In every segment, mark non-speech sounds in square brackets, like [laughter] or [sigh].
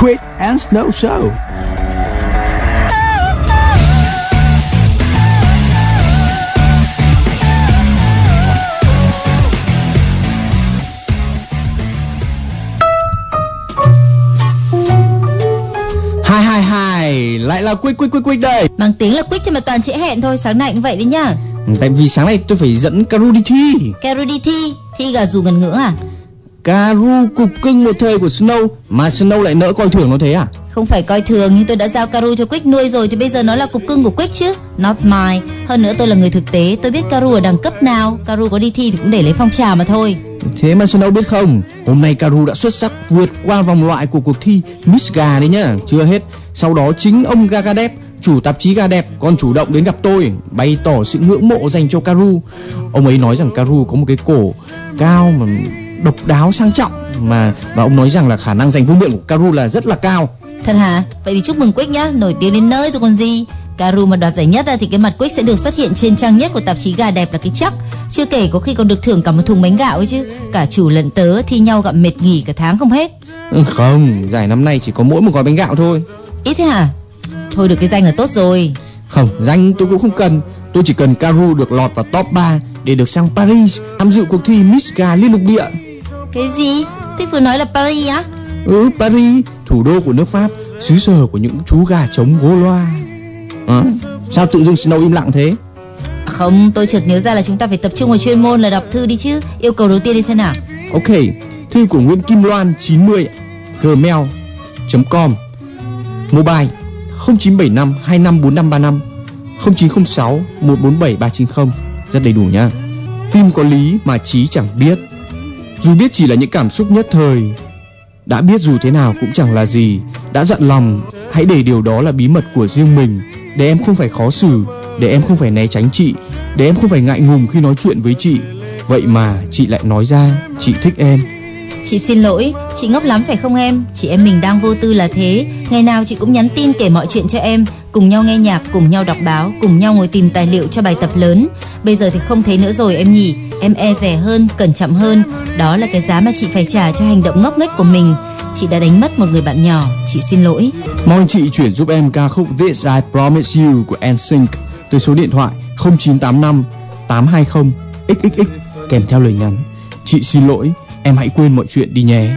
Quick and Snow Show. Hai hai hai lại là Quick Quick Quick Quick đây. Bằng tiếng là Quick thì mà toàn trễ hẹn thôi, sáng nay cũng vậy đấy nhá. Tại vì sáng nay tôi phải dẫn Karu đi thi. Caru đi thi, thi gà dù ngần ngữ à? Karu cục cưng một thời của Snow mà Snow lại nỡ coi thường nó thế à? Không phải coi thường nhưng tôi đã giao Caru cho Quick nuôi rồi thì bây giờ nó là cục cưng của Quick chứ. Not mine. Hơn nữa tôi là người thực tế, tôi biết Caru ở đẳng cấp nào. Caru có đi thi thì cũng để lấy phong trào mà thôi. Thế mà Snow biết không, hôm nay Karu đã xuất sắc vượt qua vòng loại của cuộc thi Miss Gà đấy nhá. Chưa hết, sau đó chính ông Gagadep, chủ tạp chí Gà đẹp còn chủ động đến gặp tôi, bày tỏ sự ngưỡng mộ dành cho Karu. Ông ấy nói rằng Karu có một cái cổ cao mà độc đáo sang trọng mà và ông nói rằng là khả năng giành vương miện của Karu là rất là cao. Thật hả? Vậy thì chúc mừng Quick nhá, nổi tiếng đến nơi rồi còn gì. Caru mà đoạt giải nhất ra thì cái mặt Quick sẽ được xuất hiện trên trang nhất của tạp chí Gà đẹp là cái chắc. Chưa kể có khi còn được thưởng cả một thùng bánh gạo ấy chứ. Cả chủ lẫn tớ thi nhau gặm mệt nghỉ cả tháng không hết. Ừ, Không, giải năm nay chỉ có mỗi một gói bánh gạo thôi. Ít thế hả? Thôi được cái danh là tốt rồi. Không, danh tôi cũng không cần. Tôi chỉ cần Karu được lọt vào top 3 để được sang Paris tham dự cuộc thi Miss Gà liên lục địa. Cái gì? Thế vừa nói là Paris á? Ừ, Paris, thủ đô của nước Pháp, xứ sở của những chú gà trống gỗ loa. Hả? Sao tự dưng Snow im lặng thế? À Không, tôi chợt nhớ ra là chúng ta phải tập trung vào chuyên môn là đọc thư đi chứ. Yêu cầu đầu tiên đi xem nào. Ok, thư của Nguyễn Kim Loan 90 gmail.com Mobile 0975 254535 0906 147 390 Rất đầy đủ nha Tim có lý mà trí chẳng biết dù biết chỉ là những cảm xúc nhất thời Đã biết dù thế nào cũng chẳng là gì Đã dặn lòng Hãy để điều đó là bí mật của riêng mình Để em không phải khó xử Để em không phải né tránh chị Để em không phải ngại ngùng khi nói chuyện với chị Vậy mà chị lại nói ra Chị thích em Chị xin lỗi, chị ngốc lắm phải không em? Chị em mình đang vô tư là thế. Ngày nào chị cũng nhắn tin kể mọi chuyện cho em, cùng nhau nghe nhạc, cùng nhau đọc báo, cùng nhau ngồi tìm tài liệu cho bài tập lớn. Bây giờ thì không thấy nữa rồi em nhỉ? Em e rẻ hơn, cẩn trọng hơn. Đó là cái giá mà chị phải trả cho hành động ngốc nghếch của mình. Chị đã đánh mất một người bạn nhỏ, chị xin lỗi. Mong chị chuyển giúp em ca khúc This I Promise You của NSYNC từ số điện thoại 0985 820 XXX kèm theo lời nhắn. Chị xin lỗi, em hãy quên mọi chuyện đi nhé.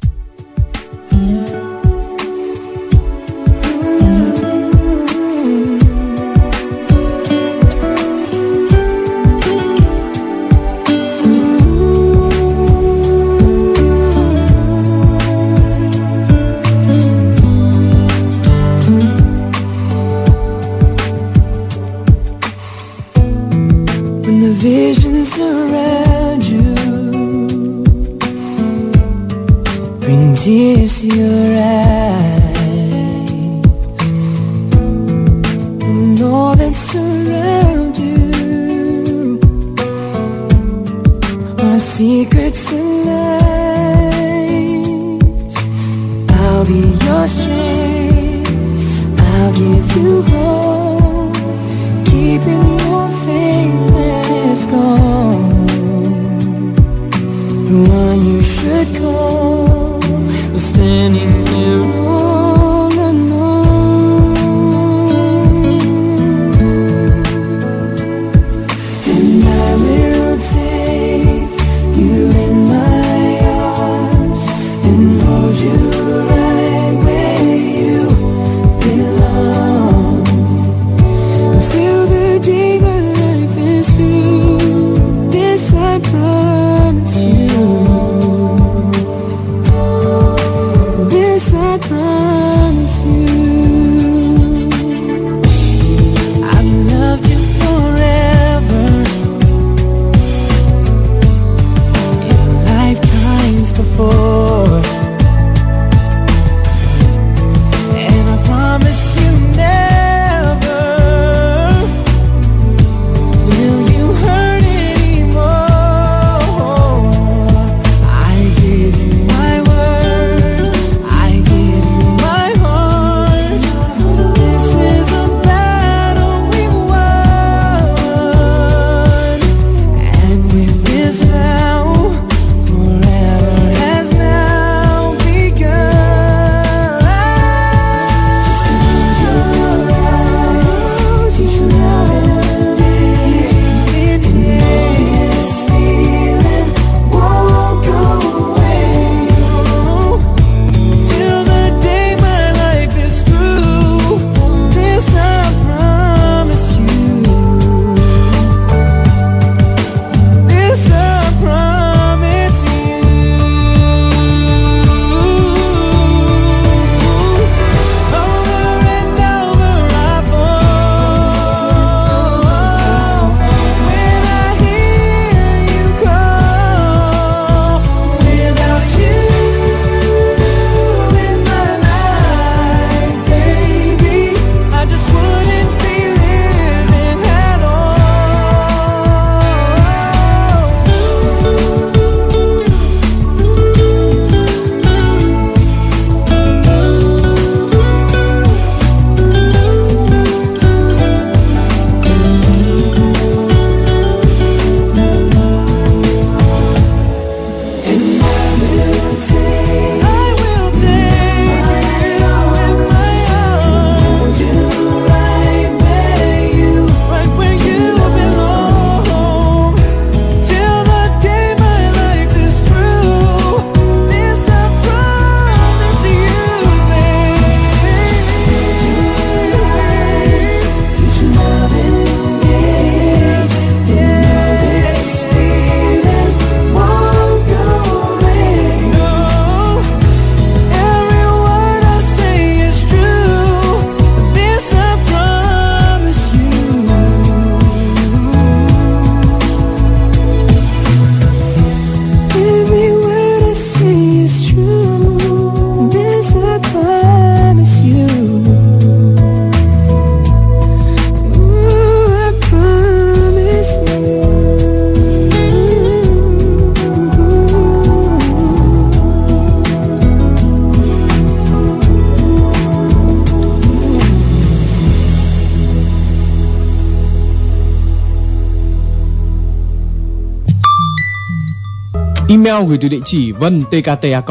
Email gửi từ địa chỉ vân tkta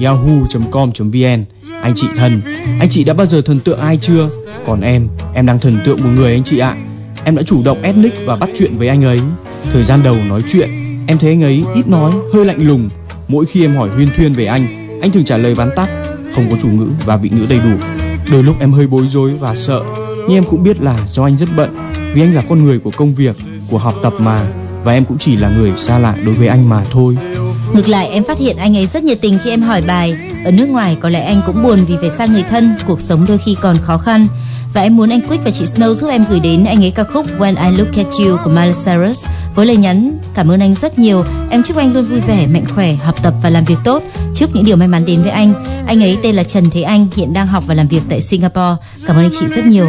yahoo.com.vn Anh chị thân, anh chị đã bao giờ thần tượng ai chưa? Còn em, em đang thần tượng một người anh chị ạ. Em đã chủ động add nick và bắt chuyện với anh ấy. Thời gian đầu nói chuyện, em thấy anh ấy ít nói, hơi lạnh lùng. Mỗi khi em hỏi huyên thuyên về anh, anh thường trả lời vắn tắt, không có chủ ngữ và vị ngữ đầy đủ. Đôi lúc em hơi bối rối và sợ, nhưng em cũng biết là do anh rất bận, vì anh là con người của công việc, của học tập mà, và em cũng chỉ là người xa lạ đối với anh mà thôi. Ngược lại em phát hiện anh ấy rất nhiệt tình khi em hỏi bài. Ở nước ngoài có lẽ anh cũng buồn vì phải xa người thân, cuộc sống đôi khi còn khó khăn. Và em muốn anh Quick và chị Snow giúp em gửi đến anh ấy ca khúc When I Look at You của Miley Cyrus với lời nhắn cảm ơn anh rất nhiều. Em chúc anh luôn vui vẻ, mạnh khỏe, học tập và làm việc tốt. Chúc những điều may mắn đến với anh. Anh ấy tên là Trần Thế Anh, hiện đang học và làm việc tại Singapore. Cảm ơn anh chị rất nhiều.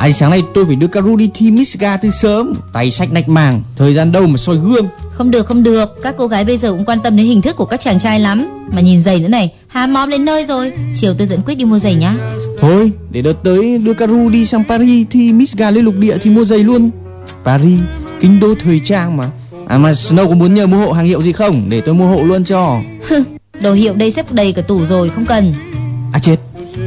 Ai sáng nay tôi phải đưa Caru đi thi Miss Ga từ sớm, tay sách nách màng, thời gian đâu mà soi gương. Không được không được, các cô gái bây giờ cũng quan tâm đến hình thức của các chàng trai lắm. Mà nhìn giày nữa này, há móm đến nơi rồi. Chiều tôi dẫn Quick đi mua giày nhá. Thôi, để đợt tới đưa Caru đi sang Paris thi Miss Ga lên lục địa thì mua giày luôn. Paris, kinh đô thời trang mà. À mà Snow có muốn nhờ mua hộ hàng hiệu gì không? Để tôi mua hộ luôn cho. Đồ hiệu đây xếp đầy cả tủ rồi, không cần. À chết,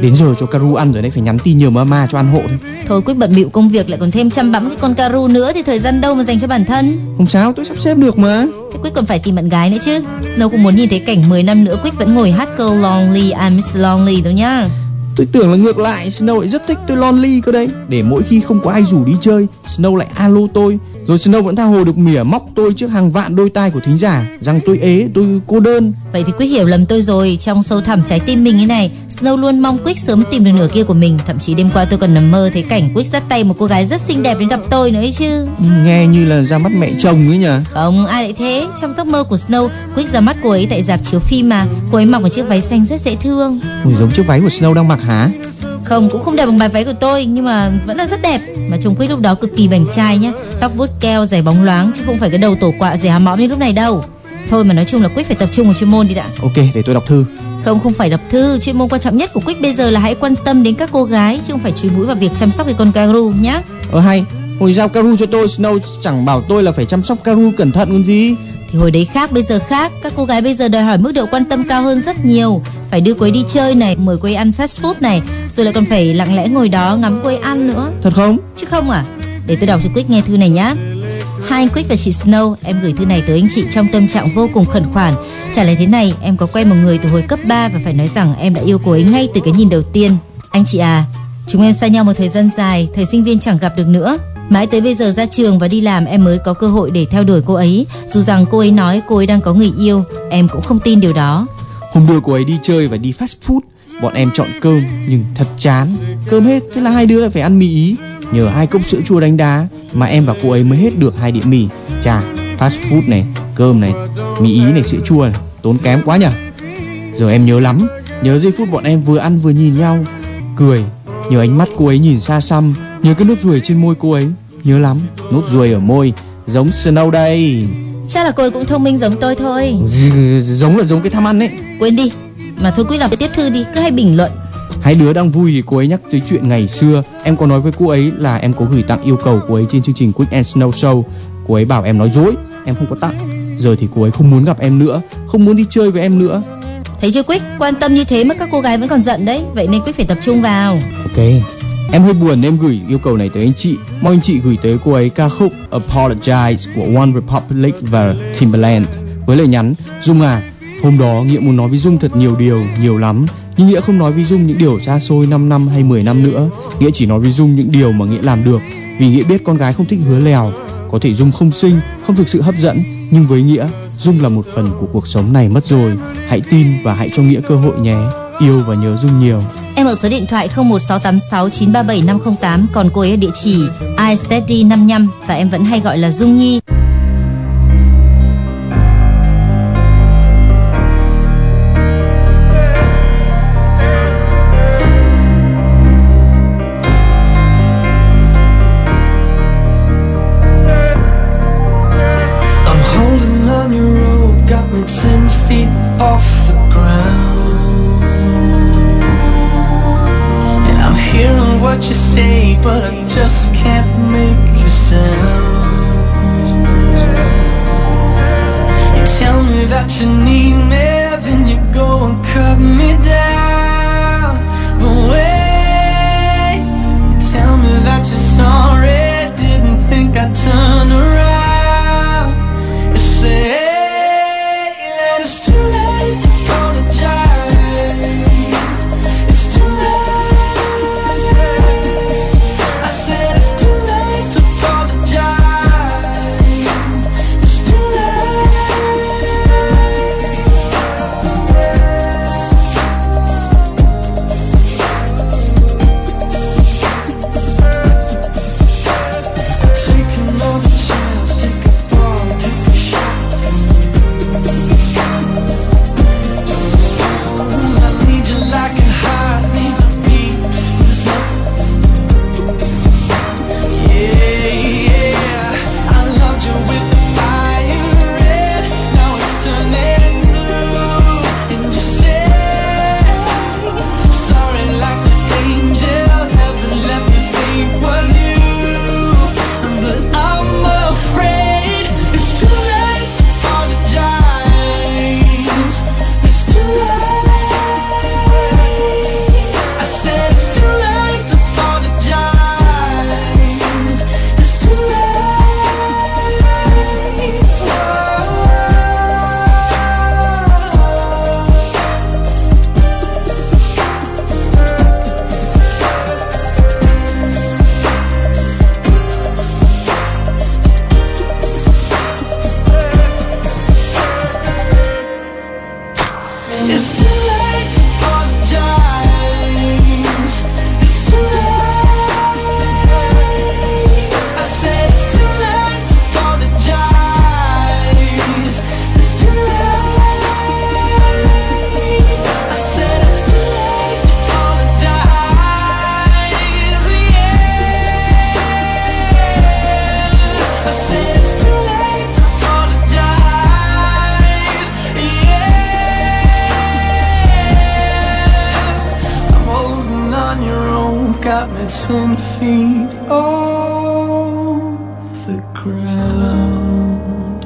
đến giờ cho Caru ăn rồi đấy, phải nhắn tin nhờ mama cho ăn hộ thôi. Thôi Quick bận bịu công việc lại còn thêm chăm bẵm cái con Caru nữa thì thời gian đâu mà dành cho bản thân. Không sao, tôi sắp xếp được mà. Thế Quick còn phải tìm bạn gái nữa chứ. Snow không muốn nhìn thấy cảnh 10 năm nữa Quick vẫn ngồi hát câu Lonely I Miss Lonely đâu nhá. Tôi tưởng là ngược lại, Snow lại rất thích tôi lonely cơ đấy. Để mỗi khi không có ai rủ đi chơi, Snow lại alo tôi. Rồi Snow vẫn tha hồ được mỉa móc tôi trước hàng vạn đôi tai của thính giả rằng tôi ế, tôi cô đơn. Vậy thì Quick hiểu lầm tôi rồi Trong sâu thẳm trái tim mình thế này Snow luôn mong Quick sớm tìm được nửa kia của mình Thậm chí đêm qua tôi còn nằm mơ thấy cảnh Quick dắt tay một cô gái rất xinh đẹp đến gặp tôi nữa ấy chứ Nghe như là ra mắt mẹ chồng ấy nhỉ. Không ai lại thế Trong giấc mơ của Snow Quick ra mắt cô ấy tại dạp chiếu phim mà Cô ấy mặc một chiếc váy xanh rất dễ thương giống chiếc váy của Snow đang mặc hả? Không cũng không đẹp bằng bài váy của tôi Nhưng mà vẫn là rất đẹp Mà trông Quick lúc đó cực kỳ bảnh trai nhá Tóc vuốt keo giày bóng loáng Chứ không phải cái đầu tổ quạ giày há mõm như lúc này đâu Thôi mà nói chung là Quick phải tập trung vào chuyên môn đi đã Ok, để tôi đọc thư. Không không phải đọc thư, chuyên môn quan trọng nhất của Quick bây giờ là hãy quan tâm đến các cô gái chứ không phải chú mũi vào việc chăm sóc cái con Karu nhá. Ờ hay, hồi giao Caru cho tôi, Snow chẳng bảo tôi là phải chăm sóc Caru cẩn thận còn gì. Thì hồi đấy khác bây giờ khác, các cô gái bây giờ đòi hỏi mức độ quan tâm cao hơn rất nhiều. Phải đưa cô ấy đi chơi này, mời cô ấy ăn fast food này, rồi lại còn phải lặng lẽ ngồi đó ngắm cô ấy ăn nữa. Thật không? Chứ không à? Để tôi đọc cho Quick nghe thư này nhá. Hai anh Quick và chị Snow, em gửi thư này tới anh chị trong tâm trạng vô cùng khẩn khoản. Trả lời thế này, em có quen một người từ hồi cấp 3 và phải nói rằng em đã yêu cô ấy ngay từ cái nhìn đầu tiên. Anh chị à, chúng em xa nhau một thời gian dài, thời sinh viên chẳng gặp được nữa. Mãi tới bây giờ ra trường và đi làm em mới có cơ hội để theo đuổi cô ấy. Dù rằng cô ấy nói cô ấy đang có người yêu, em cũng không tin điều đó. Hôm đưa cô ấy đi chơi và đi fast food, bọn em chọn cơm nhưng thật chán. Cơm hết, thế là hai đứa lại phải ăn mì ý. Nhờ hai cốc sữa chua đánh đá mà em và cô ấy mới hết được hai đĩa mì. Chà, fast food này, cơm này, mì ý này, sữa chua này, tốn kém quá nhỉ? Giờ em nhớ lắm, nhớ giây phút bọn em vừa ăn vừa nhìn nhau, cười, nhớ ánh mắt cô ấy nhìn xa xăm, nhớ cái nốt ruồi trên môi cô ấy, nhớ lắm, nốt ruồi ở môi, giống Snow đây. Chắc là cô ấy cũng thông minh giống tôi thôi. Giống là giống cái tham ăn ấy. Quên đi. Mà thôi Quick đọc cái tiếp thư đi, cứ hay bình luận. Hai đứa đang vui thì cô ấy nhắc tới chuyện ngày xưa Em có nói với cô ấy là em có gửi tặng yêu cầu cô ấy trên chương trình Quick and Snow Show Cô ấy bảo em nói dối Em không có tặng Giờ thì cô ấy không muốn gặp em nữa Không muốn đi chơi với em nữa Thấy chưa Quick, quan tâm như thế mà các cô gái vẫn còn giận đấy. Vậy nên Quick phải tập trung vào. Ok Em hơi buồn nên em gửi yêu cầu này tới anh chị. Mong anh chị gửi tới cô ấy ca khúc Apologize của One Republic và Timbaland Với lời nhắn Dung à Hôm đó Nghĩa muốn nói với Dung thật nhiều điều, nhiều lắm. Nhưng Nghĩa không nói với Dung những điều xa xôi 5 năm hay 10 năm nữa. Nghĩa chỉ nói với Dung những điều mà Nghĩa làm được. Vì Nghĩa biết con gái không thích hứa lèo. Có thể Dung không xinh, không thực sự hấp dẫn Nhưng với Nghĩa, Dung là một phần của cuộc sống này mất rồi. Hãy tin và hãy cho Nghĩa cơ hội nhé. Yêu và nhớ Dung nhiều. Em ở số điện thoại 01686937508 Còn cô ấy ở địa chỉ iSteady 55 Và em vẫn hay gọi là Dung Nhi. Its own feet off the ground.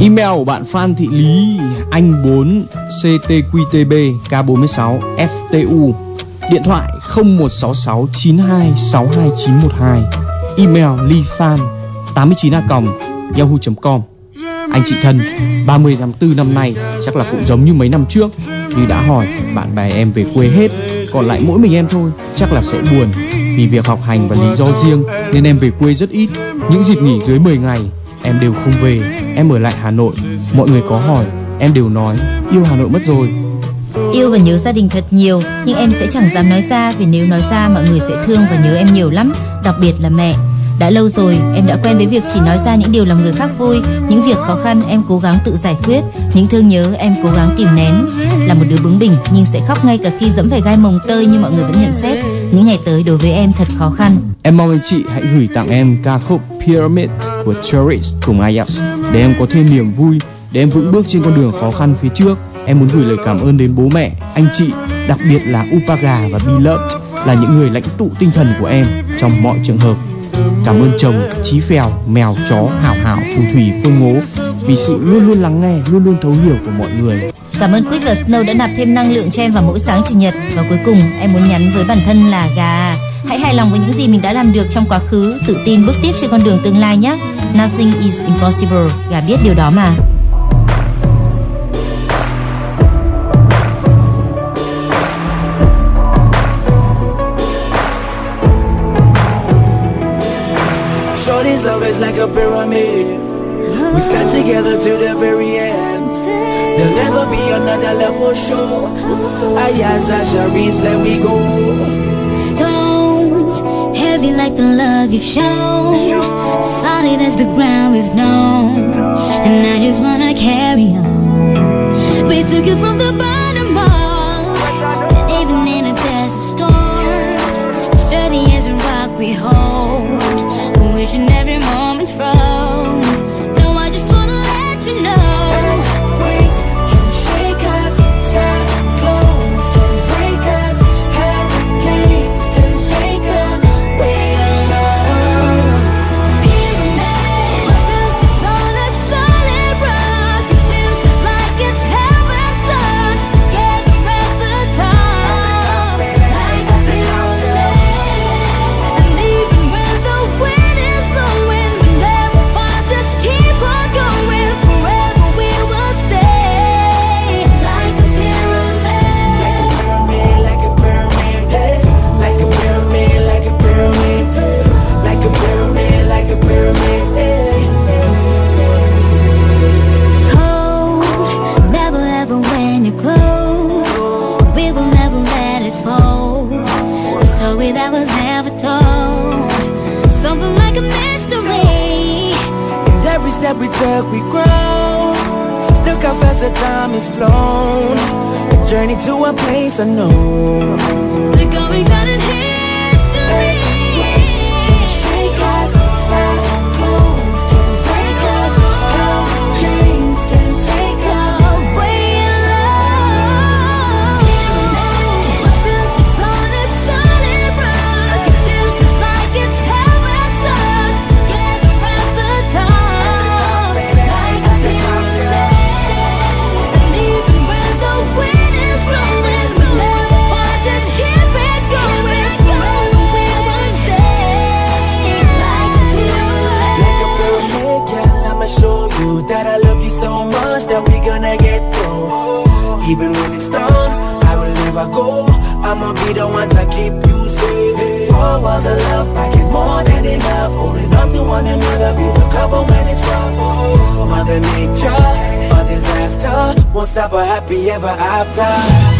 Email của bạn Phan Thị Lý, Anh 4 CTQTB K46 FTU Điện thoại 0166 92 62912 Email lifan 89a yahoo.com Anh chị thân 30 tháng 4 năm nay chắc là cũng giống như mấy năm trước, Như đã hỏi bạn bè em về quê hết. Còn lại mỗi mình em thôi. Chắc là sẽ buồn Vì việc học hành và lý do riêng, nên em về quê rất ít. Những dịp nghỉ dưới 10 ngày, em đều không về. Em ở lại Hà Nội, Mọi người có hỏi, em đều nói, yêu Hà Nội mất rồi. Yêu và nhớ gia đình thật nhiều, Nhưng em sẽ chẳng dám nói ra Vì nếu nói ra, mọi người sẽ thương và nhớ em nhiều lắm, Đặc biệt là mẹ đã lâu rồi em đã quen với việc chỉ nói ra những điều làm người khác vui Những việc khó khăn em cố gắng tự giải quyết Những thương nhớ em cố gắng kìm nén. Là một đứa bướng bỉnh nhưng sẽ khóc ngay cả khi dẫm phải gai mồng tơi như mọi người vẫn nhận xét. Những ngày tới đối với em thật khó khăn. Em mong anh chị hãy gửi tặng em ca khúc Pyramid của Cherish cùng Ajax Để em có thêm niềm vui Để em vững bước trên con đường khó khăn phía trước. Em muốn gửi lời cảm ơn đến bố mẹ, anh chị Đặc biệt là Upaga và Beloved Là những người lãnh tụ tinh thần của em trong mọi trường hợp. Cảm ơn chồng, Chí Phèo, mèo, chó, Hảo Hảo, Phù Thủy, Phương Ngố vì sự luôn luôn lắng nghe, luôn luôn thấu hiểu của mọi người. Cảm ơn Quýt và Snow đã nạp thêm năng lượng cho em vào mỗi sáng chủ nhật. Và cuối cùng em muốn nhắn với bản thân là gà. Hãy hài lòng với những gì mình đã làm được trong quá khứ, tự tin bước tiếp trên con đường tương lai nhé. Nothing is impossible. Gà biết điều đó mà. Like a pyramid. We stand together to the very end. There'll never be another love for sure. I Ayaza Sharice, let we go. Stones, heavy like the love you've shown. Solid as the ground we've known. And I just wanna carry on. We took it from the bottom up. Even in a desert storm, sturdy as a rock we hold. Has flown. A journey to a place unknown. We're going down in history. Happy ever after.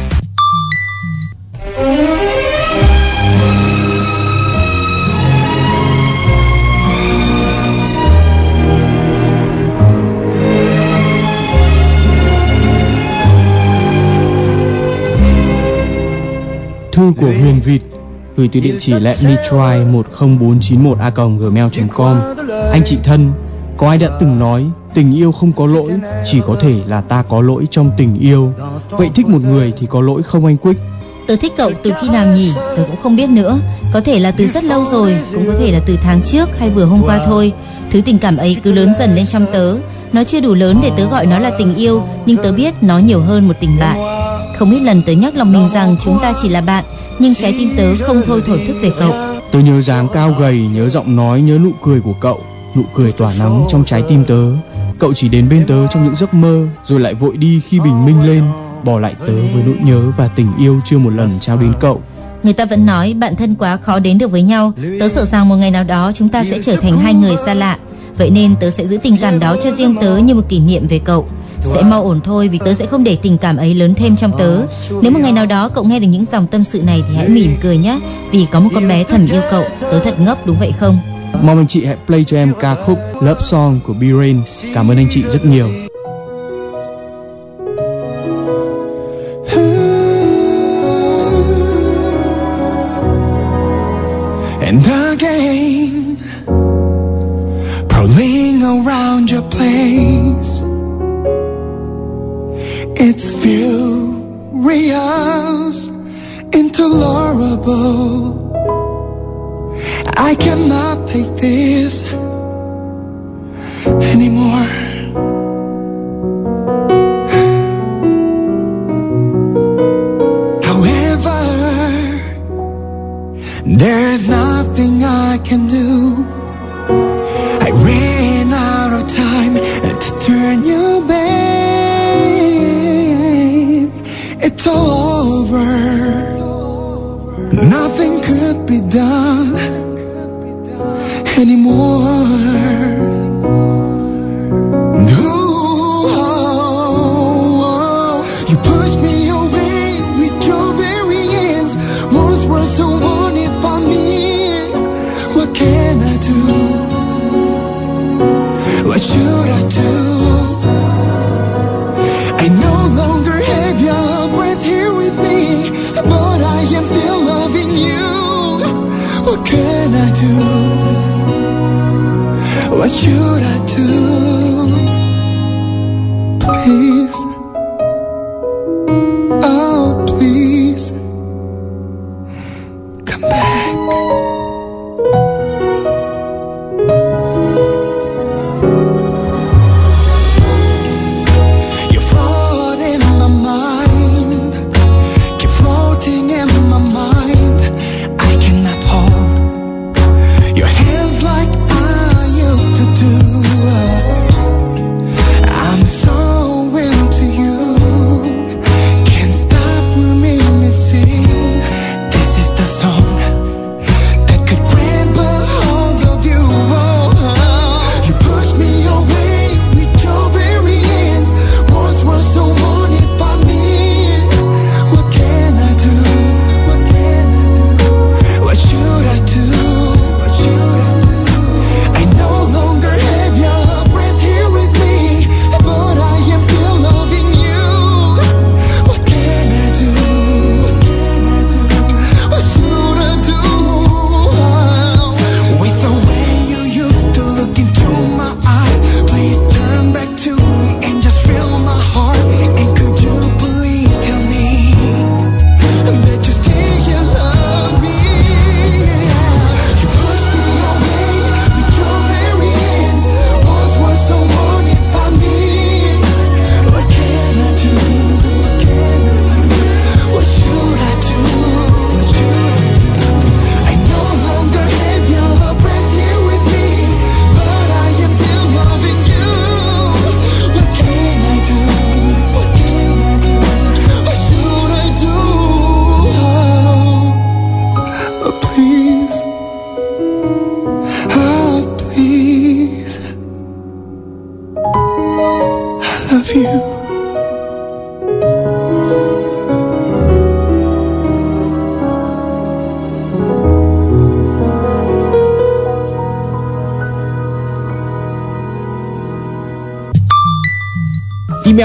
Thư của Huyền Vịt gửi từ địa chỉ let me try 10491 a gmail.com Anh chị thân, có ai đã từng nói tình yêu không có lỗi, chỉ có thể là ta có lỗi trong tình yêu. Vậy thích một người thì có lỗi không anh Quyết Tớ thích cậu từ khi nào nhỉ? Tớ cũng không biết nữa. Có thể là từ rất lâu rồi, cũng có thể là từ tháng trước hay vừa hôm qua thôi. Thứ tình cảm ấy cứ lớn dần lên trong tớ. Nó chưa đủ lớn để tớ gọi nó là tình yêu, nhưng tớ biết nó nhiều hơn một tình bạn. Không ít lần tớ nhắc lòng mình rằng chúng ta chỉ là bạn, nhưng trái tim tớ không thôi thổn thức về cậu. Tôi nhớ dáng cao gầy, nhớ giọng nói, nhớ nụ cười của cậu Nụ cười tỏa nắng trong trái tim tớ Cậu chỉ đến bên tớ trong những giấc mơ Rồi lại vội đi khi bình minh lên Bỏ lại tớ với nỗi nhớ và tình yêu chưa một lần trao đến cậu Người ta vẫn nói bạn thân quá khó đến được với nhau. Tớ sợ rằng một ngày nào đó chúng ta sẽ trở thành hai người xa lạ. Vậy nên tớ sẽ giữ tình cảm đó cho riêng tớ như một kỷ niệm về cậu. Sẽ mau ổn thôi vì tớ sẽ không để tình cảm ấy lớn thêm trong tớ. Nếu một ngày nào đó cậu nghe được những dòng tâm sự này thì hãy mỉm cười nhé. Vì có một con bé thầm yêu cậu. Tớ thật ngốc đúng vậy không? Mong anh chị hãy play cho em ca khúc Love Song của B-Rain Cảm ơn anh chị rất nhiều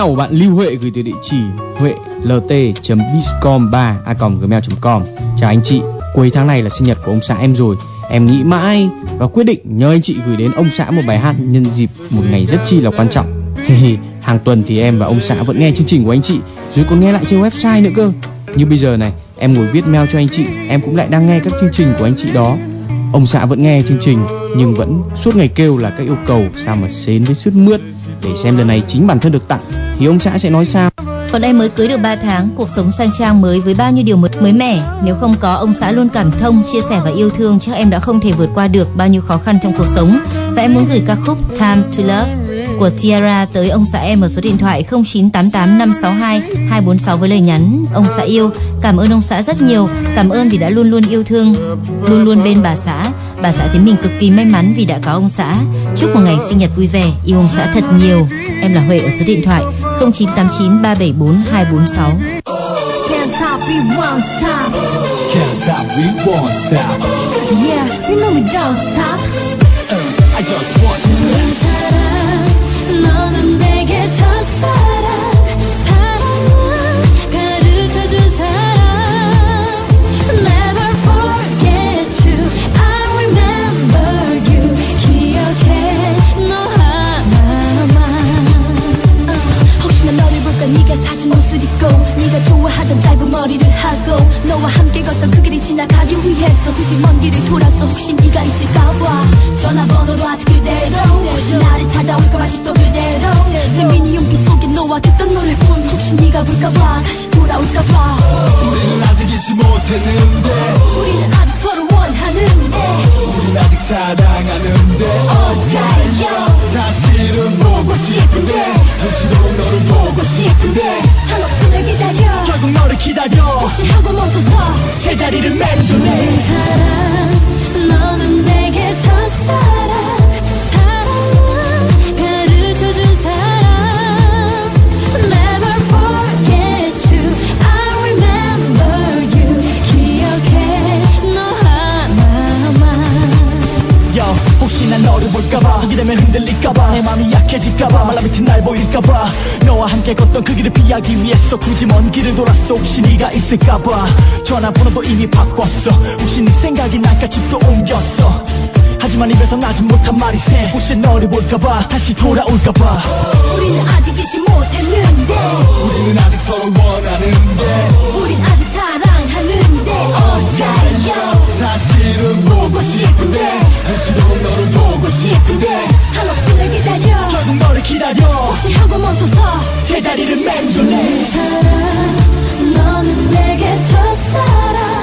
Email của bạn Lưu Huệ gửi từ địa chỉ huệ lt.biscom 3 a gmail.com. Chào anh chị, cuối tháng này là sinh nhật của ông xã em rồi. Em nghĩ mãi và quyết định nhờ anh chị gửi đến ông xã một bài hát nhân dịp một ngày rất chi là quan trọng. [laughs] Hàng tuần thì em và ông xã vẫn nghe chương trình của anh chị rồi còn nghe lại trên website nữa cơ. Như bây giờ này, em ngồi viết mail cho anh chị, em cũng lại đang nghe các chương trình của anh chị đó. Ông xã vẫn nghe chương trình nhưng vẫn suốt ngày kêu là các yêu cầu sao mà xến với sứt mướt để xem lần này chính bản thân được tặng thì ông xã sẽ nói sao Còn em mới cưới được 3 tháng, cuộc sống sang trang mới với bao nhiêu điều mới, mới mẻ. Nếu không có ông xã luôn cảm thông, chia sẻ và yêu thương, chắc em đã không thể vượt qua được bao nhiêu khó khăn trong cuộc sống. Và em muốn gửi ca khúc Time to Love của Tiara tới ông xã em ở số điện thoại 0988 562 246 với lời nhắn ông xã yêu cảm ơn ông xã rất nhiều cảm ơn vì đã luôn luôn yêu thương luôn luôn bên bà xã bà xã thấy mình cực kỳ may mắn vì đã có ông xã chúc một ngày sinh nhật vui vẻ yêu ông xã thật nhiều em là Huệ ở số điện thoại 0989 374 246 Can't stop, we won't stop. Can't stop, we won't stop. Yeah, you know we don't stop. I just 네가 좋아하던 짧은 머리를 하고 너와 함께 걷던 그 길이 지나가기 위해서 굳이 먼 길을 돌아서 혹시 네가 있을까봐. 전화번호도 아직 그대로 혹시 나를 찾아올까 아직도 그대로 내 미니 용기 속에 너와 듣던 노래 뿐 혹시 네가 볼까봐 다시 돌아올까봐. 우리는 아직 잊지 못했는데. 우리는 아직 서로 원하는데. 우린 아직 사랑하는데. 어디가요 사실은 보고 싶은데 한치도록 너를 보고 싶은데. 한없이 날 기다려. 결국 너를 기다려. 혹시 하고 멈춰서 제자리를 맹존해 함께 걷던 그 길을 피하기 위해서 굳이 먼 길을 돌았어. 혹시 네가 있을까봐 전화번호도 이미 바꿨어. 혹시 네 생각이 날까 집도 옮겼어. 하지만 입에서 나지 못한 말이 새 혹시 너를 볼까봐 다시 돌아올까봐. 우리는 아직 잊지 못했는데. 우리는 아직 서로 원하는데. 우린 아직 사랑하는데. 어디가 요 사실은 보고 싶은데. 한치도록 너를 보고 싶은데. 한없이 날 기다려. 결국 너를 기다려. 혹시 하고 멈춰서 제자리를 맹존해 사랑 너는 내게 첫사랑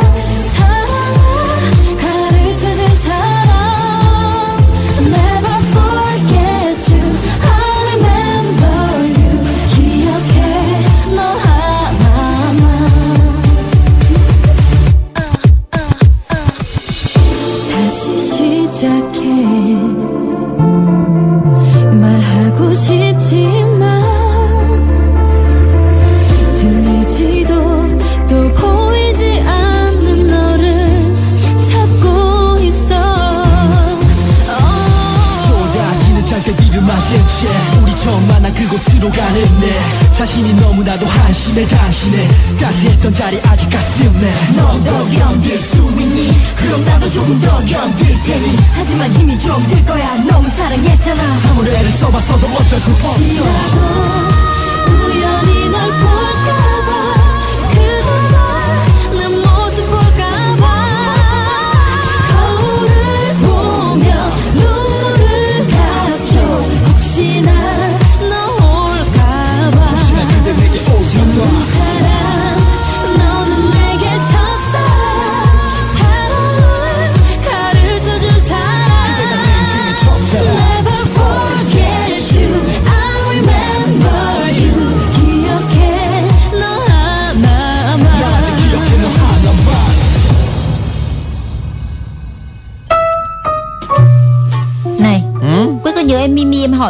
곳으로 가는 내 자신이 너무나도 한심해 당신의 따스했던 자리 아직 가슴에 넌 더 견딜 수 있니? 그럼 나도 조금 더 견딜 테니. 하지만 힘이 좀 들 거야. 너무 사랑했잖아. 참으로 애를 써봤어도 어쩔 수 없어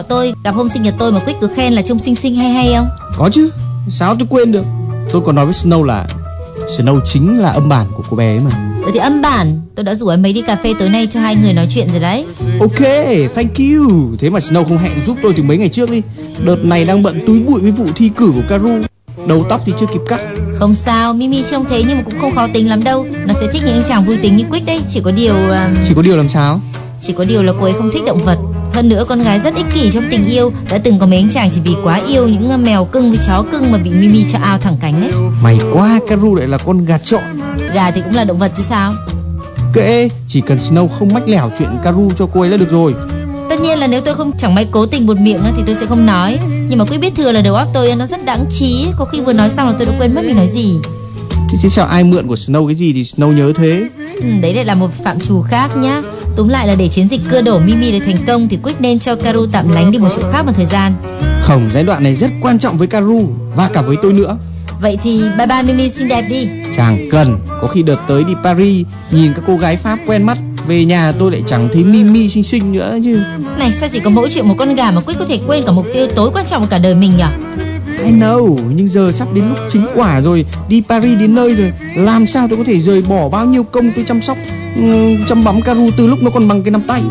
Họ tôi gặp hôm sinh nhật tôi mà Quyết cứ khen là trông xinh xinh hay hay không? Có chứ sao tôi quên được? Tôi còn nói với Snow là Snow chính là âm bản của cô bé ấy mà. Ừ thì âm bản Tôi đã rủ em ấy đi cà phê tối nay cho hai người nói chuyện rồi đấy. Ok, thank you. Thế mà Snow không hẹn giúp tôi từ mấy ngày trước đi. Đợt này đang bận túi bụi với vụ thi cử của Karu. Đầu tóc thì chưa kịp cắt. Không sao Mimi trông thế nhưng mà cũng không khó tính lắm đâu. Nó sẽ thích những anh chàng vui tính như Quick đấy Chỉ có điều à, Chỉ có điều làm sao? Chỉ có điều là cô ấy không thích động vật hơn nữa con gái rất ích kỷ trong tình yêu. Đã từng có mấy anh chàng chỉ vì quá yêu những mèo cưng với chó cưng mà bị Mimi cho ao thẳng cánh đấy May quá Karu lại là con gà trọi. Gà thì cũng là động vật chứ sao? Kệ Chỉ cần Snow không mách lẻo chuyện Karu cho cô ấy là được rồi. Tất nhiên là nếu tôi không chẳng may cố tình buột miệng thì tôi sẽ không nói. Nhưng mà quý biết thừa là đầu óc tôi nó rất đáng trí có khi vừa nói xong là tôi đã quên mất mình nói gì. Thế chứ sao ai mượn của Snow cái gì thì Snow nhớ thế? Ừ, đấy lại là một phạm trù khác nhá túm lại là để chiến dịch cưa đổ Mimi được thành công thì Quick nên cho Karu tạm lánh đi một chỗ khác một thời gian. Không, giai đoạn này rất quan trọng với Karu Và cả với tôi nữa. Vậy thì bye bye Mimi xinh đẹp đi. Chẳng cần Có khi đợt tới đi Paris Nhìn các cô gái Pháp quen mắt Về nhà tôi lại chẳng thấy Mimi xinh xinh nữa chứ. Này sao chỉ có mỗi chuyện một con gà mà Quick có thể quên cả mục tiêu tối quan trọng của cả đời mình nhỉ I know Nhưng giờ sắp đến lúc chính quả rồi. Đi Paris đến nơi rồi. Làm sao tôi có thể rời bỏ bao nhiêu công tôi chăm sóc ừm, Chăm bắm Karu từ lúc nó còn bằng cái nắm tay?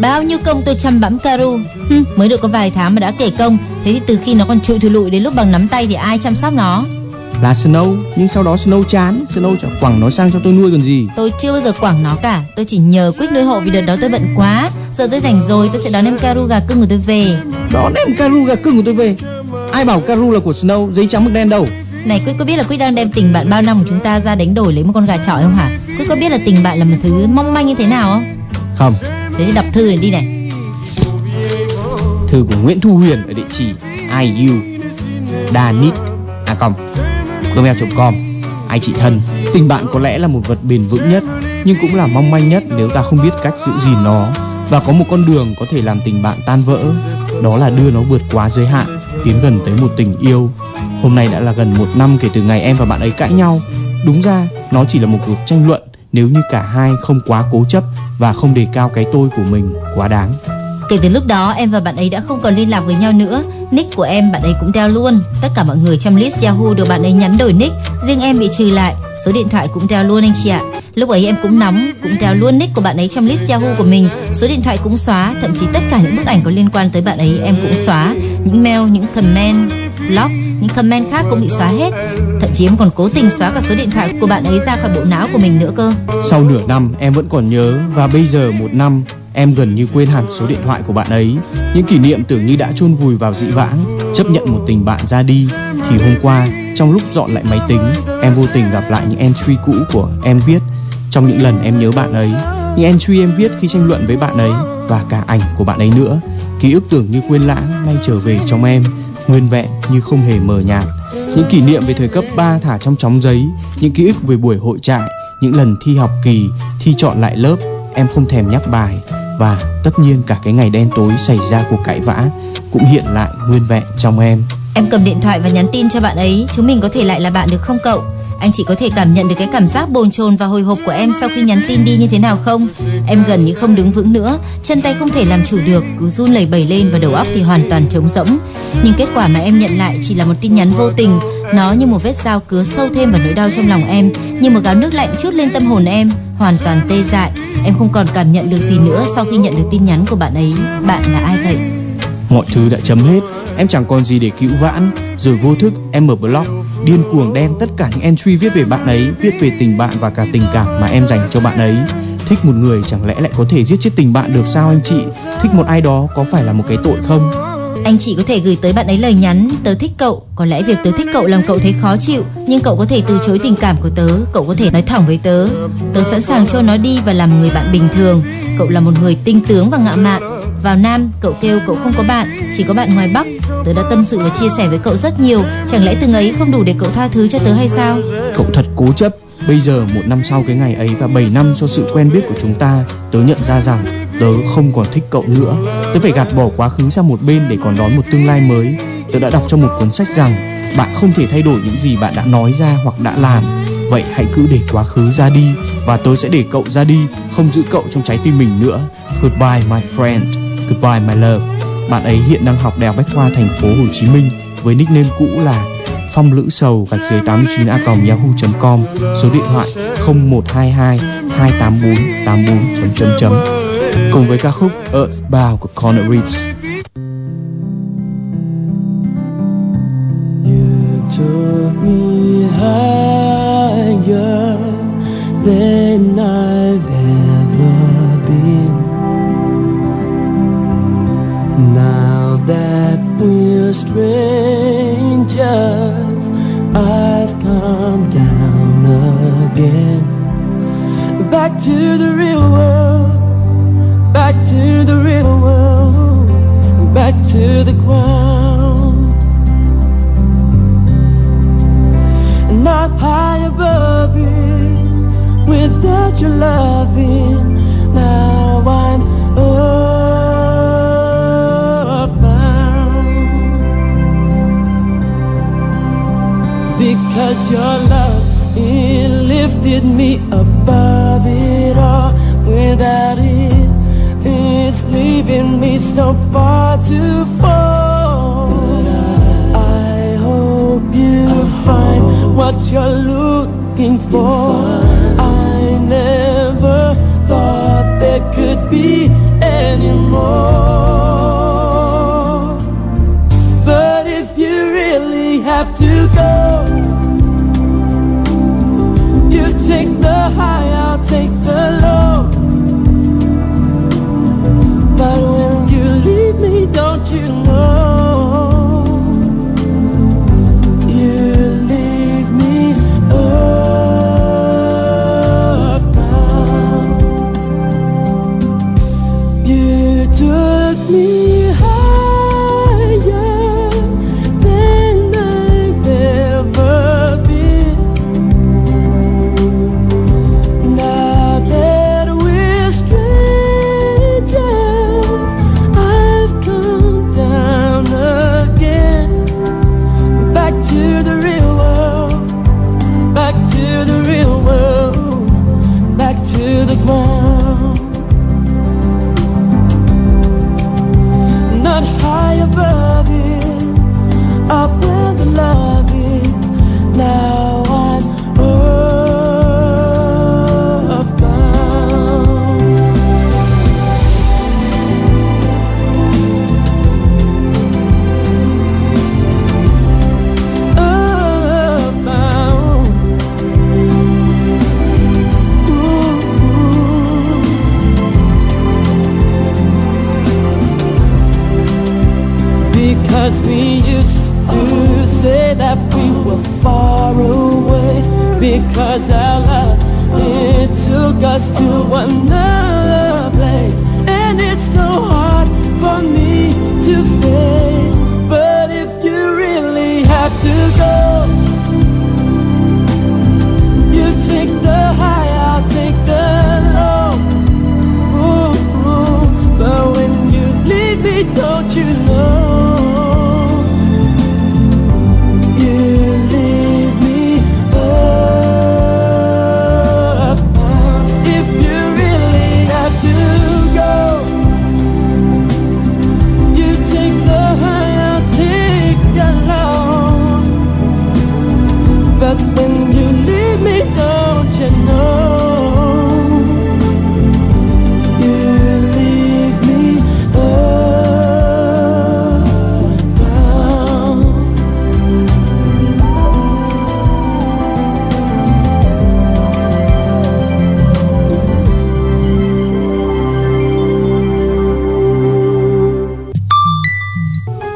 Bao nhiêu công tôi chăm bẵm Karu Hừm, Mới được có vài tháng mà đã kể công. Thế thì từ khi nó còn trụi thùi lụi đến lúc bằng nắm tay Thì ai chăm sóc nó? Là Snow Nhưng sau đó Snow chán. Snow chẳng quẳng nó sang cho tôi nuôi còn gì. Tôi chưa bao giờ quảng nó cả. Tôi chỉ nhờ Quick nuôi hộ vì đợt đó tôi bận quá. Giờ tôi rảnh rồi tôi sẽ đón em Karu gà cưng của tôi về. Đón em Karu gà cưng của tôi về Ai bảo Karu là của Snow Giấy trắng mực đen đâu? Này Quick có biết là Quick đang đem tình bạn bao năm của chúng ta ra đánh đổi lấy một con gà trọi không hả? Quick có biết là tình bạn là một thứ mong manh như thế nào không? Không. Thế thì đọc thư này đi này. Thư của Nguyễn Thu Huyền ở địa chỉ iu danit a com. Gmail.com Ai chị thân Tình bạn có lẽ là một vật bền vững nhất Nhưng cũng là mong manh nhất nếu ta không biết cách giữ gìn nó Và có một con đường có thể làm tình bạn tan vỡ Đó là đưa nó vượt quá giới hạn Tiến gần tới một tình yêu. Hôm nay đã là gần một năm kể từ ngày em và bạn ấy cãi nhau. Đúng ra, nó chỉ là một cuộc tranh luận Nếu như cả hai không quá cố chấp Và không đề cao cái tôi của mình quá đáng. Kể từ lúc đó em và bạn ấy đã không còn liên lạc với nhau nữa. Nick của em bạn ấy cũng đeo luôn. Tất cả mọi người trong list Yahoo đều bạn ấy nhắn đổi nick. Riêng em bị trừ lại. Số điện thoại cũng đeo luôn anh chị ạ. Lúc ấy em cũng nóng Cũng đeo luôn nick của bạn ấy trong list Yahoo của mình. Số điện thoại cũng xóa Thậm chí tất cả những bức ảnh có liên quan tới bạn ấy em cũng xóa. Những mail, những comment, blog Những comment khác cũng bị xóa hết. Thậm chí em còn cố tình xóa cả số điện thoại của bạn ấy ra khỏi bộ não của mình nữa cơ. Sau nửa năm em vẫn còn nhớ. Và bây giờ một năm em gần như quên hẳn số điện thoại của bạn ấy. Những kỷ niệm tưởng như đã chôn vùi vào dị vãng. Chấp nhận một tình bạn ra đi thì hôm qua trong lúc dọn lại máy tính em vô tình gặp lại những entry cũ của em viết trong những lần em nhớ bạn ấy. Những entry em viết khi tranh luận với bạn ấy và cả ảnh của bạn ấy nữa. Ký ức tưởng như quên lãng nay trở về trong em nguyên vẹn như không hề mờ nhạt. Những kỷ niệm về thời cấp 3 thả trong chóng giấy, những ký ức về buổi hội trại, những lần thi học kỳ, thi chọn lại lớp, em không thèm nhắc bài và tất nhiên cả cái ngày đen tối xảy ra cuộc cãi vã cũng hiện lại nguyên vẹn trong em. Em cầm điện thoại và nhắn tin cho bạn ấy, Chúng mình có thể lại là bạn được không cậu anh chỉ có thể cảm nhận được cái cảm giác bồn chồn và hồi hộp của em Sau khi nhắn tin đi như thế nào không? Em gần như không đứng vững nữa Chân tay không thể làm chủ được Cứ run lẩy bẩy lên và đầu óc thì hoàn toàn trống rỗng. Nhưng kết quả mà em nhận lại chỉ là một tin nhắn vô tình Nó như một vết dao cứa sâu thêm vào nỗi đau trong lòng em Như một gáo nước lạnh chút lên tâm hồn em Hoàn toàn tê dại. Em không còn cảm nhận được gì nữa Sau khi nhận được tin nhắn của bạn ấy. Bạn là ai vậy? Mọi thứ đã chấm hết, em chẳng còn gì để cứu vãn. Rồi vô thức em mở blog, điên cuồng đen tất cả những entry viết về bạn ấy, viết về tình bạn và cả tình cảm mà em dành cho bạn ấy. Thích một người chẳng lẽ lại có thể giết chết tình bạn được sao anh chị? Thích một ai đó có phải là một cái tội không? Anh chị có thể gửi tới bạn ấy lời nhắn Tớ thích cậu. Có lẽ việc tớ thích cậu làm cậu thấy khó chịu Nhưng cậu có thể từ chối tình cảm của tớ Cậu có thể nói thẳng với tớ. Tớ sẵn sàng cho nó đi và làm người bạn bình thường. Cậu là một người tinh tướng và ngạo mạn. Vào Nam cậu kêu cậu không có bạn Chỉ có bạn ngoài Bắc. Tớ đã tâm sự và chia sẻ với cậu rất nhiều. Chẳng lẽ từng ấy không đủ để cậu tha thứ cho tớ hay sao? Cậu thật cố chấp. Bây giờ một năm sau cái ngày ấy và 7 năm sau sự quen biết của chúng ta, tớ nhận ra rằng tớ không còn thích cậu nữa. Tớ phải gạt bỏ quá khứ sang một bên để còn đón một tương lai mới. Tớ đã đọc trong một cuốn sách rằng bạn không thể thay đổi những gì bạn đã nói ra hoặc đã làm. Vậy hãy cứ để quá khứ ra đi và tớ sẽ để cậu ra đi, không giữ cậu trong trái tim mình nữa. Goodbye my friend, goodbye my love. Bạn ấy hiện đang học Đại học Bách khoa thành phố Hồ Chí Minh với nickname cũ là phong lữ sầu gạch dưới 89 a yahoo.com số điện thoại 0122 284 84 chấm chấm chấm cùng với ca khúc Earthbound của Conor Reeves. took me lifted me above it all. Without it, it's leaving me so far to fall. I hope you find what you're looking for.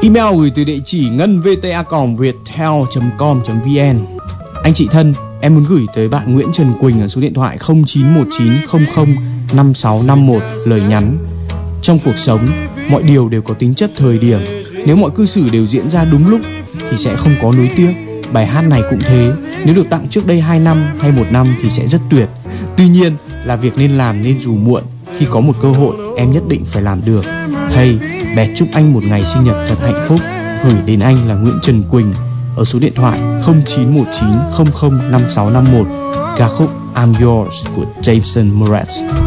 Email gửi từ địa chỉ ngân viettel.com.vn Anh chị thân, em muốn gửi tới bạn Nguyễn Trần Quỳnh ở số điện thoại 0919005651 lời nhắn. Trong cuộc sống, mọi điều đều có tính chất thời điểm. Nếu mọi cư xử đều diễn ra đúng lúc thì sẽ không có nuối tiếc. Bài hát này cũng thế, nếu được tặng trước đây 2 năm hay một năm thì sẽ rất tuyệt. Tuy nhiên là việc nên làm nên dù muộn, khi có một cơ hội em nhất định phải làm được. Hay bé chúc anh một ngày sinh nhật thật hạnh phúc gửi đến anh là Nguyễn Trần Quỳnh, ở số điện thoại 0919005651 ca khúc I'm Yours của Jason Mraz.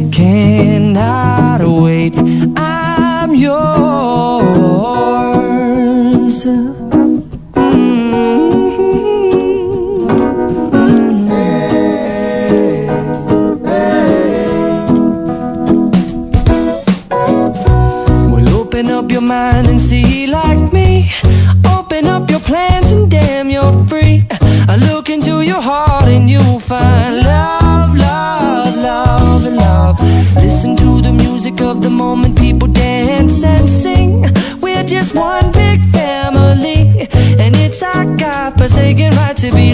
cannot wait. Forsaken right to be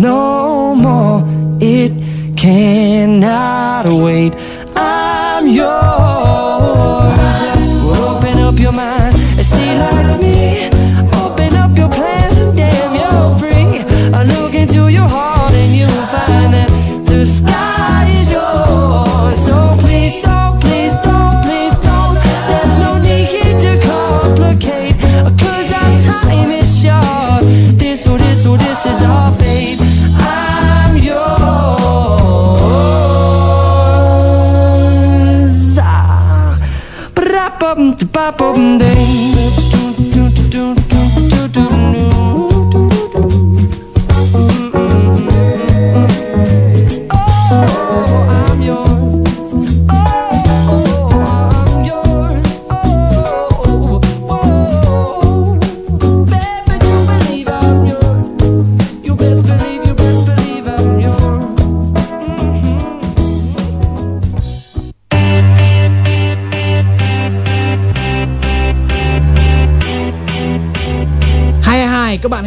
no more. It cannot wait.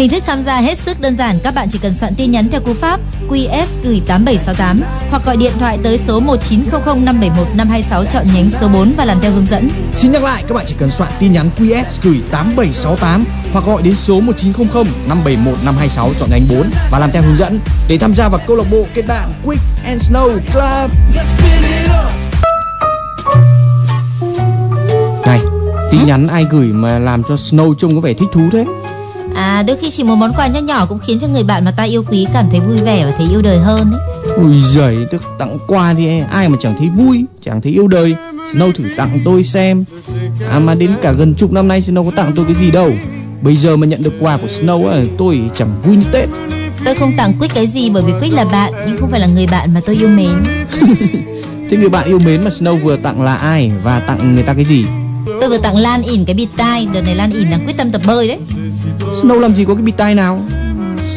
Hình thức tham gia hết sức đơn giản, các bạn chỉ cần soạn tin nhắn theo cú pháp QS gửi 8768 hoặc gọi điện thoại tới số 1900 571 526 chọn nhánh số 4 và làm theo hướng dẫn. Xin nhắc lại, các bạn chỉ cần soạn tin nhắn QS gửi 8768 hoặc gọi đến số 1900 571 526 chọn nhánh 4 và làm theo hướng dẫn để tham gia vào câu lạc bộ kết bạn Quick and Snow Club. Này, tin nhắn ai gửi mà làm cho Snow trông có vẻ thích thú thế? À, đôi khi chỉ một món quà nho nhỏ cũng khiến cho người bạn mà ta yêu quý cảm thấy vui vẻ và thấy yêu đời hơn ấy. Ui giời, được tặng quà thì ai mà chẳng thấy vui, chẳng thấy yêu đời. Snow thử tặng tôi xem. À mà đến cả gần chục năm nay Snow có tặng tôi cái gì đâu. Bây giờ mà nhận được quà của Snow á, tôi chẳng vui như Tết. Tôi không tặng Quick cái gì bởi vì Quick là bạn nhưng không phải là người bạn mà tôi yêu mến. [laughs] Thế người bạn yêu mến mà Snow vừa tặng là ai và tặng người ta cái gì? Tôi vừa tặng Lan ỉn cái bịt tai, đợt này Lan ỉn đang quyết tâm tập bơi đấy. Snow làm gì có cái bịt tai nào?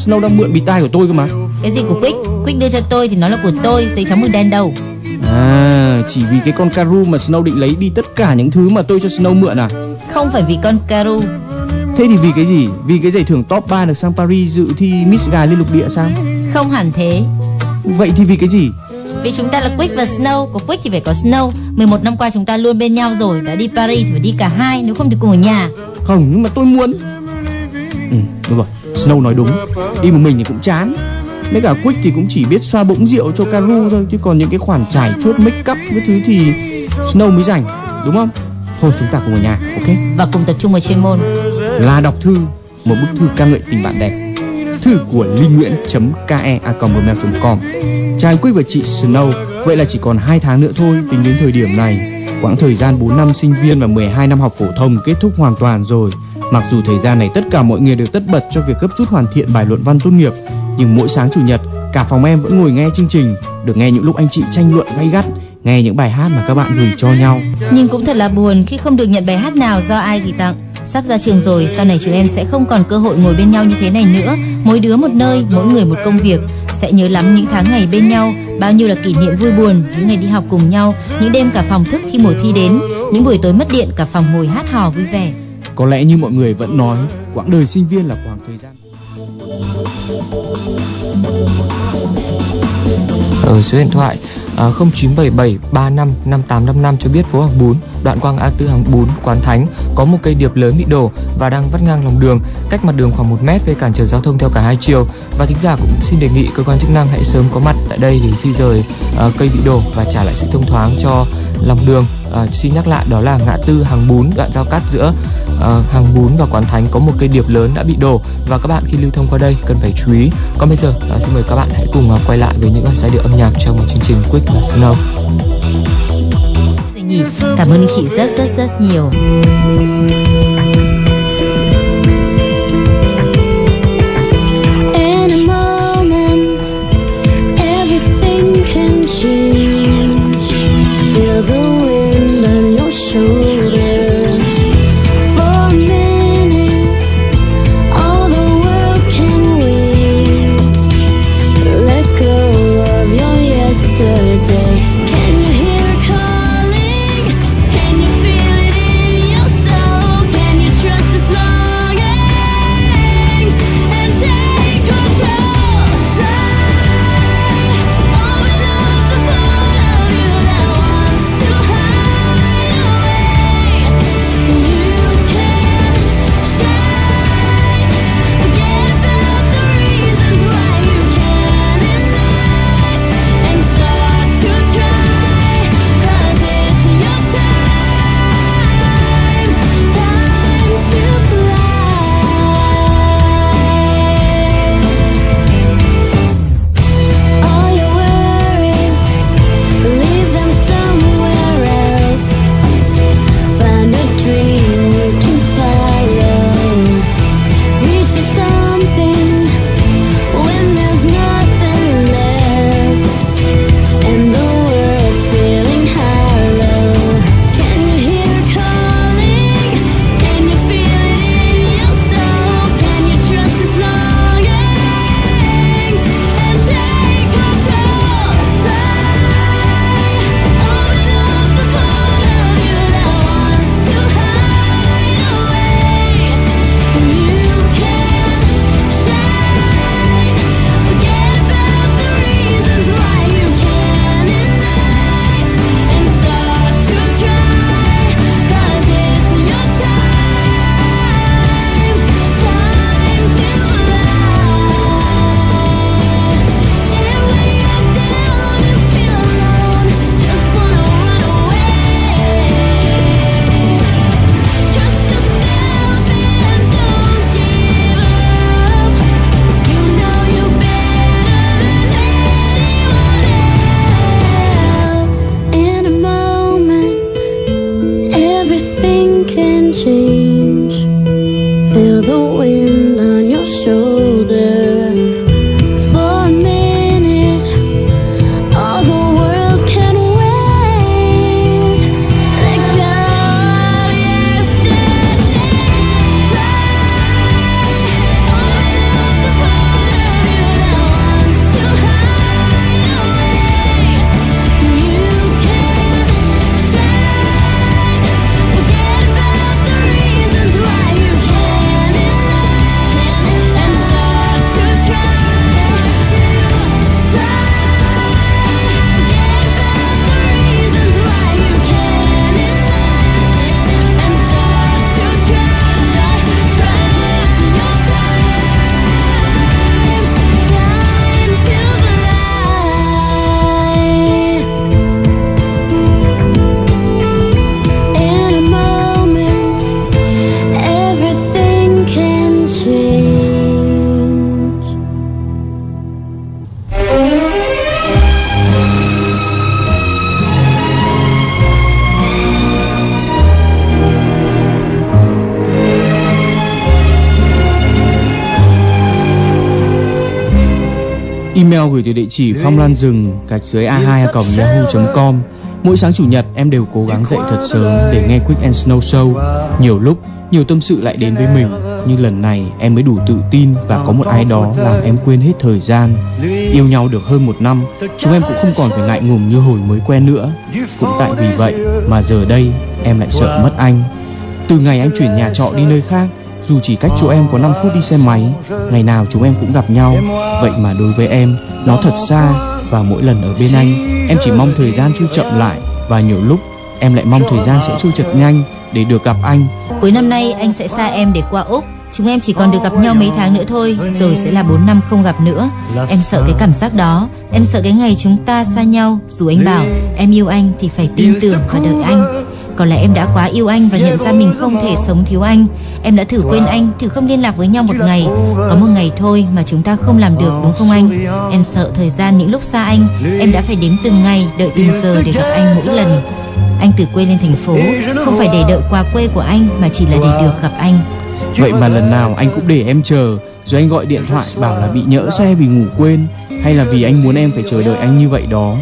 Snow đang mượn bịt tai của tôi cơ mà. Cái gì của Quick? Quick đưa cho tôi thì nó là của tôi, giấy chóng mực đen đâu. À, chỉ vì cái con Karu mà Snow định lấy đi tất cả những thứ mà tôi cho Snow mượn à? Không phải vì con Karu, Thế thì vì cái gì? Vì cái giải thưởng top 3 được sang Paris dự thi Miss Gà liên lục địa sao? không hẳn thế. Vậy thì vì cái gì? Vì chúng ta là Quick và Snow, có Quick thì phải có Snow. 11 năm qua chúng ta luôn bên nhau rồi, đã đi Paris thì phải đi cả hai, nếu không thì cùng ở nhà. Không, nhưng mà tôi muốn. Ừ, đúng rồi. Snow nói đúng. Đi một mình thì cũng chán. Mấy cả Quick thì cũng chỉ biết xoa bụng rượu cho Karu thôi, chứ còn những cái khoản trải chuốt make up cái thứ thì Snow mới rảnh, đúng không? Thôi chúng ta cùng ở nhà, ok? Và cùng tập trung vào chuyên môn. Là đọc thư, một bức thư ca ngợi tình bạn đẹp. Thư của Linh Nguyễn ke@gmail.com. Chàng Quick và chị Snow, vậy là chỉ còn hai tháng nữa thôi tính đến thời điểm này. Quãng thời gian 4 năm sinh viên và 12 năm học phổ thông kết thúc hoàn toàn rồi. Mặc dù thời gian này tất cả mọi người đều tất bật cho việc gấp rút hoàn thiện bài luận văn tốt nghiệp, nhưng mỗi sáng chủ nhật, cả phòng em vẫn ngồi nghe chương trình, được nghe những lúc anh chị tranh luận gay gắt, nghe những bài hát mà các bạn gửi cho nhau. Nhưng cũng thật là buồn khi không được nhận bài hát nào do ai gửi tặng. Sắp ra trường rồi, sau này chúng em sẽ không còn cơ hội ngồi bên nhau như thế này nữa. Mỗi đứa một nơi, mỗi người một công việc. Sẽ nhớ lắm những tháng ngày bên nhau, bao nhiêu là kỷ niệm vui buồn, những ngày đi học cùng nhau, những đêm cả phòng thức khi mùa thi đến, những buổi tối mất điện cả phòng ngồi hát hò vui vẻ. Có lẽ như mọi người vẫn nói, quãng đời sinh viên là khoảng thời gian ở số điện thoại à, 0977 35 5855 cho biết phố hàng bún đoạn quang A Tư hàng bún quán thánh có một cây điệp lớn bị đổ và đang vắt ngang lòng đường cách mặt đường khoảng 1 mét gây cản trở giao thông theo cả hai chiều. Và thính giả cũng xin đề nghị cơ quan chức năng hãy sớm có mặt tại đây để di rời uh, cây bị đổ và trả lại sự thông thoáng cho lòng đường. Uh, xin nhắc lại đó là ngã tư hàng bún đoạn giao cắt giữa à, hàng bún và quán thánh có một cây điệp lớn đã bị đổ. Và các bạn khi lưu thông qua đây cần phải chú ý. Còn bây giờ à, xin mời các bạn hãy cùng à, quay lại với những giai điệu âm nhạc trong một chương trình Quick và Snow nhỉ, cảm ơn chị rất rất rất nhiều. Change. Feel the wind on your shoulder. Gửi từ địa chỉ phong lan rừng gạch dưới a2 yahoo.com. Mỗi sáng chủ nhật em đều cố gắng dậy thật sớm để nghe Quick and Snow Show. Nhiều lúc nhiều tâm sự lại đến với mình, nhưng lần này em mới đủ tự tin và có một ai đó làm em quên hết thời gian. Yêu nhau được hơn một năm, chúng em cũng không còn phải ngại ngùng như hồi mới quen nữa. Cũng tại vì vậy mà giờ đây em lại sợ mất anh. Từ ngày anh chuyển nhà trọ đi nơi khác, dù chỉ cách chỗ em có 5 phút đi xe máy, ngày nào chúng em cũng gặp nhau. Vậy mà đối với em, nó thật xa và mỗi lần ở bên anh, em chỉ mong thời gian trôi chậm lại và nhiều lúc em lại mong thời gian sẽ trôi chật nhanh để được gặp anh. Cuối năm nay anh sẽ xa em để qua Úc. Chúng em chỉ còn được gặp nhau mấy tháng nữa thôi, rồi sẽ là 4 năm không gặp nữa. Em sợ cái cảm giác đó, em sợ cái ngày chúng ta xa nhau. Dù anh bảo em yêu anh thì phải tin tưởng và đợi anh. Có lẽ em đã quá yêu anh và nhận ra mình không thể sống thiếu anh. Em đã thử quên anh, thử không liên lạc với nhau một ngày. Có một ngày thôi mà chúng ta không làm được đúng không anh? Em sợ thời gian những lúc xa anh, em đã phải đếm từng ngày, đợi từng giờ để gặp anh mỗi lần. Anh từ quê lên thành phố, không phải để đợi quà quê của anh mà chỉ là để được gặp anh. Vậy mà lần nào anh cũng để em chờ, rồi anh gọi điện thoại bảo là bị nhỡ xe vì ngủ quên, hay là vì anh muốn em phải chờ đợi anh như vậy đó.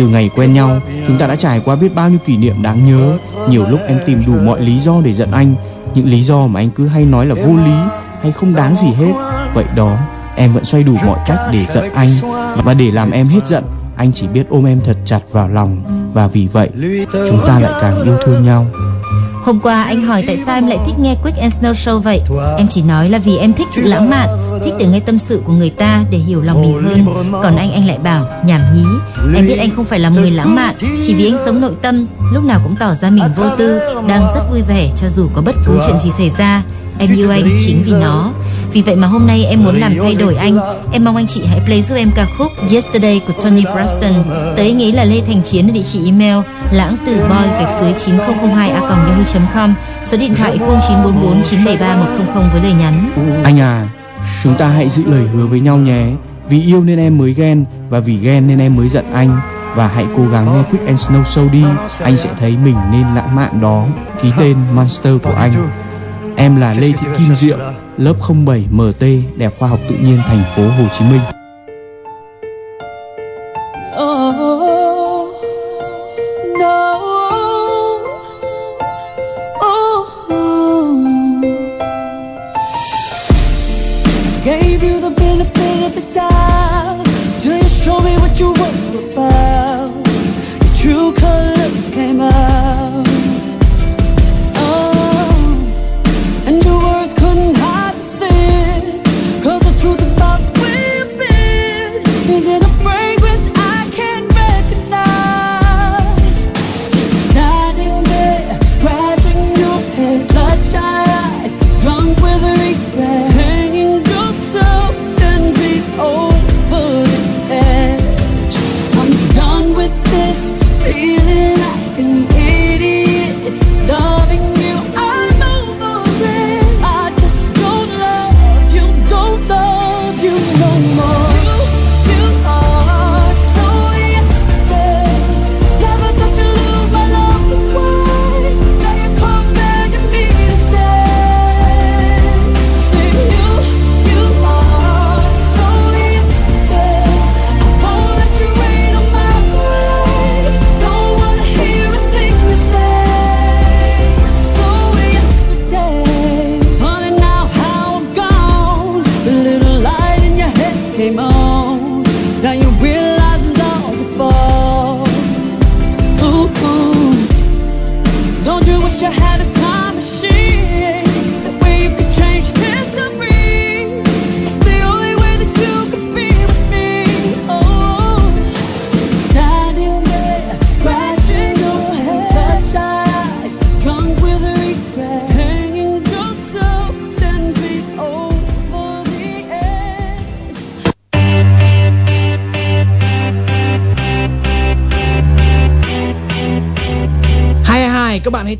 Từ ngày quen nhau, chúng ta đã trải qua biết bao nhiêu kỷ niệm đáng nhớ. Nhiều lúc em tìm đủ mọi lý do để giận anh, những lý do mà anh cứ hay nói là vô lý hay không đáng gì hết. Vậy đó, em vẫn xoay đủ mọi cách để giận anh và để làm em hết giận. Anh chỉ biết ôm em thật chặt vào lòng và vì vậy chúng ta lại càng yêu thương nhau. Hôm qua anh hỏi tại sao em lại thích nghe Quick and Snow Show vậy? Em chỉ nói là vì em thích sự lãng mạn, thích được nghe tâm sự của người ta để hiểu lòng mình hơn. Còn anh anh lại bảo nhảm nhí. Em biết anh không phải là người lãng mạn, chỉ vì anh sống nội tâm, lúc nào cũng tỏ ra mình vô tư, đang rất vui vẻ cho dù có bất cứ chuyện gì xảy ra. Em yêu anh chính vì nó. Vì vậy mà hôm nay em muốn làm thay đổi anh. Em mong anh chị hãy play giúp em ca khúc Yesterday của Tony Braxton. Tới anh ấy là Lê Thành Chiến ở địa chỉ email lãng tử boy gạch dưới 9002 a yahoo.com số điện thoại 0944 973 100 với lời nhắn. Anh à, chúng ta hãy giữ lời hứa với nhau nhé. Vì yêu nên em mới ghen và vì ghen nên em mới giận anh. Và hãy cố gắng nghe Quick and Snow Show đi, anh sẽ thấy mình nên lãng mạn đó. Ký tên Monster của anh. Em là Lê Thị Kim Diệu, lớp 07 MT, Đại học Khoa học Tự nhiên thành phố Hồ Chí Minh.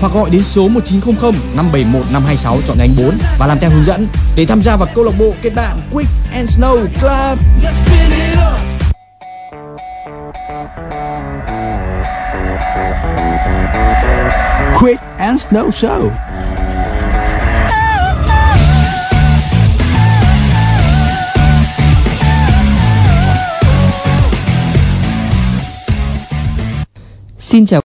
hoặc gọi đến số 1900 571 526 chọn nhánh 4 và làm theo hướng dẫn để tham gia vào câu lạc bộ kết bạn Quick and Snow Club. Quick and Snow Show. Xin chào